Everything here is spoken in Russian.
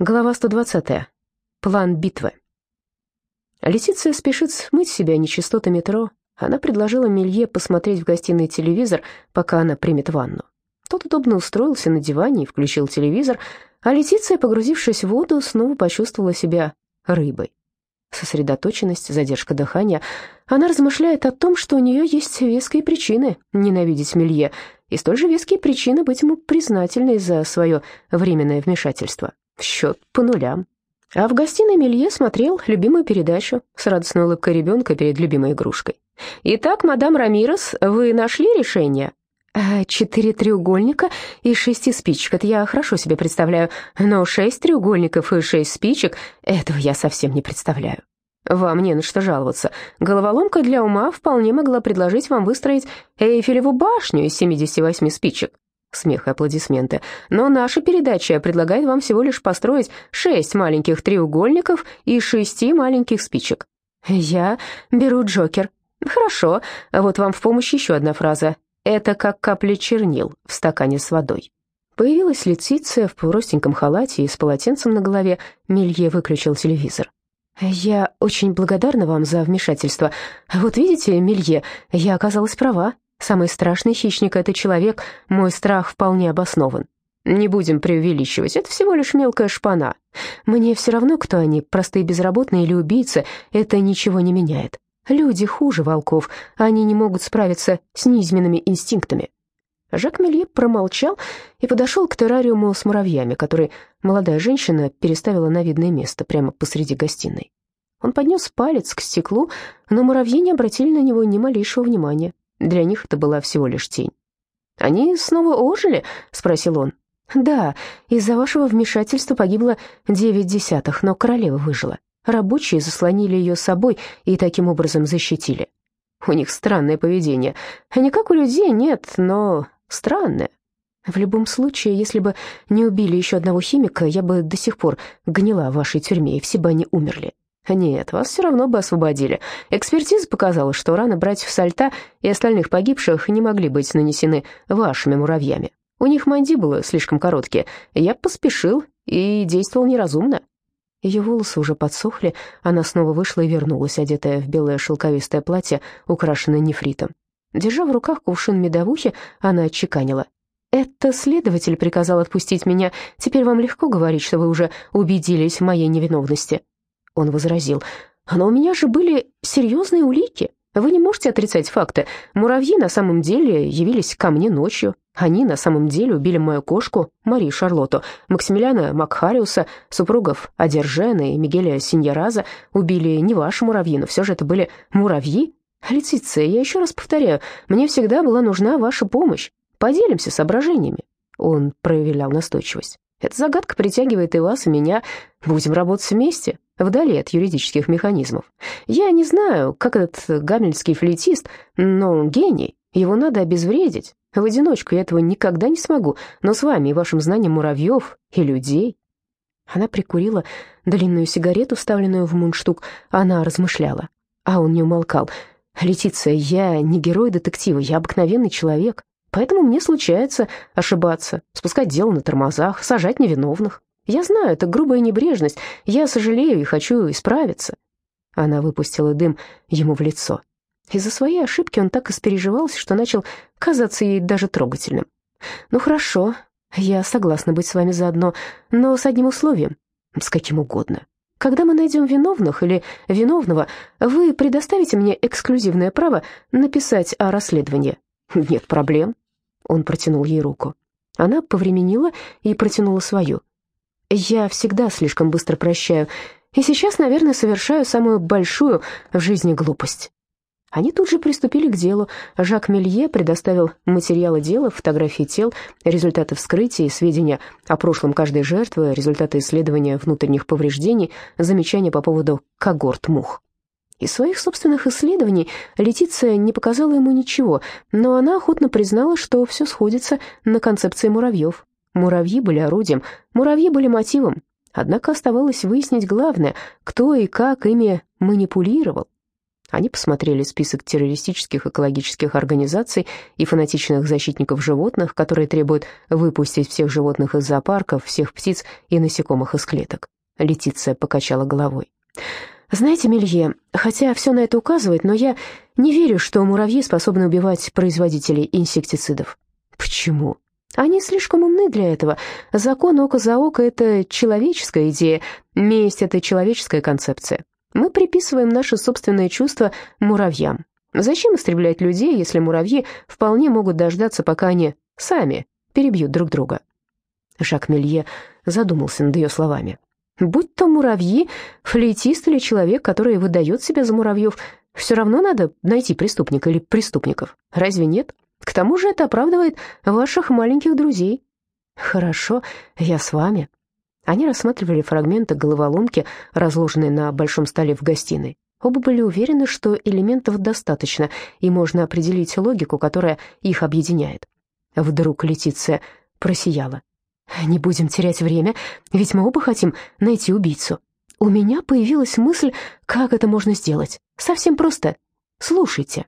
Глава 120. План битвы. Летиция спешит смыть себя нечистоты метро. Она предложила Мелье посмотреть в гостиной телевизор, пока она примет ванну. Тот удобно устроился на диване и включил телевизор, а Летиция, погрузившись в воду, снова почувствовала себя рыбой. Сосредоточенность, задержка дыхания. Она размышляет о том, что у нее есть веские причины ненавидеть Мелье, и столь же веские причины быть ему признательной за свое временное вмешательство. Счет по нулям. А в гостиной Мелье смотрел любимую передачу с радостной улыбкой ребенка перед любимой игрушкой. «Итак, мадам Рамирес, вы нашли решение?» «Э, «Четыре треугольника и шести спичек, это я хорошо себе представляю, но шесть треугольников и шесть спичек, этого я совсем не представляю». «Вам не на что жаловаться. Головоломка для ума вполне могла предложить вам выстроить Эйфелеву башню из 78 спичек. Смех и аплодисменты. Но наша передача предлагает вам всего лишь построить шесть маленьких треугольников и шести маленьких спичек. Я беру Джокер. Хорошо, вот вам в помощь еще одна фраза. Это как капля чернил в стакане с водой. Появилась Летиция в простеньком халате и с полотенцем на голове. Милье выключил телевизор. «Я очень благодарна вам за вмешательство. Вот видите, Милье, я оказалась права. Самый страшный хищник — это человек, мой страх вполне обоснован. Не будем преувеличивать, это всего лишь мелкая шпана. Мне все равно, кто они, простые безработные или убийцы, это ничего не меняет. Люди хуже волков, они не могут справиться с низменными инстинктами. Жак Мелье промолчал и подошел к террариуму с муравьями, который молодая женщина переставила на видное место прямо посреди гостиной. Он поднес палец к стеклу, но муравьи не обратили на него ни малейшего внимания. Для них это была всего лишь тень. «Они снова ожили?» — спросил он. «Да, из-за вашего вмешательства погибло девять десятых, но королева выжила. Рабочие заслонили ее собой и таким образом защитили. У них странное поведение. Не как у людей, нет, но странное. В любом случае, если бы не убили еще одного химика, я бы до сих пор гнила в вашей тюрьме, и все бы они умерли. Нет, вас все равно бы освободили. Экспертиза показала, что раны братьев Сальта и остальных погибших не могли быть нанесены вашими муравьями. У них мандибулы слишком короткие. Я поспешил и действовал неразумно. Ее волосы уже подсохли, она снова вышла и вернулась, одетая в белое шелковистое платье, украшенное нефритом. Держа в руках кувшин медовухи, она отчеканила. «Это следователь приказал отпустить меня. Теперь вам легко говорить, что вы уже убедились в моей невиновности». Он возразил, «Но у меня же были серьезные улики. Вы не можете отрицать факты. Муравьи на самом деле явились ко мне ночью. Они на самом деле убили мою кошку, Марию Шарлотту, Максимилиана Макхариуса, супругов Адержена и Мигеля Синьяраза. Убили не ваши муравьи, но все же это были муравьи. Летиция, я еще раз повторяю, мне всегда была нужна ваша помощь. Поделимся соображениями». Он проявлял настойчивость. «Эта загадка притягивает и вас, и меня. Будем работать вместе вдали от юридических механизмов. Я не знаю, как этот гамельский флейтист, но он гений, его надо обезвредить. В одиночку я этого никогда не смогу, но с вами и вашим знанием муравьев и людей. Она прикурила длинную сигарету, вставленную в мундштук. Она размышляла, а он не умолкал. «Летиция, я не герой детектива, я обыкновенный человек, поэтому мне случается ошибаться, спускать дело на тормозах, сажать невиновных. Я знаю, это грубая небрежность. Я сожалею и хочу исправиться». Она выпустила дым ему в лицо. Из-за своей ошибки он так испереживался, что начал казаться ей даже трогательным. «Ну хорошо, я согласна быть с вами заодно, но с одним условием, с каким угодно. Когда мы найдем виновных или виновного, вы предоставите мне эксклюзивное право написать о расследовании». «Нет проблем». Он протянул ей руку. Она повременила и протянула свою. Я всегда слишком быстро прощаю, и сейчас, наверное, совершаю самую большую в жизни глупость. Они тут же приступили к делу. Жак Мелье предоставил материалы дела, фотографии тел, результаты вскрытия сведения о прошлом каждой жертвы, результаты исследования внутренних повреждений, замечания по поводу когорт мух. Из своих собственных исследований Летиция не показала ему ничего, но она охотно признала, что все сходится на концепции муравьев. Муравьи были орудием, муравьи были мотивом. Однако оставалось выяснить главное, кто и как ими манипулировал. Они посмотрели список террористических экологических организаций и фанатичных защитников животных, которые требуют выпустить всех животных из зоопарков, всех птиц и насекомых из клеток. Летиция покачала головой. «Знаете, Мелье, хотя все на это указывает, но я не верю, что муравьи способны убивать производителей инсектицидов». «Почему?» Они слишком умны для этого. Закон око за око — это человеческая идея, месть — это человеческая концепция. Мы приписываем наши собственные чувства муравьям. Зачем истреблять людей, если муравьи вполне могут дождаться, пока они сами перебьют друг друга? Жак Мелье задумался над ее словами. Будь то муравьи, флейтист или человек, который выдает себя за муравьев, все равно надо найти преступника или преступников. Разве нет? К тому же это оправдывает ваших маленьких друзей. Хорошо, я с вами. Они рассматривали фрагменты головоломки, разложенные на большом столе в гостиной. Оба были уверены, что элементов достаточно, и можно определить логику, которая их объединяет. Вдруг Летиция просияла. «Не будем терять время, ведь мы оба хотим найти убийцу. У меня появилась мысль, как это можно сделать. Совсем просто. Слушайте».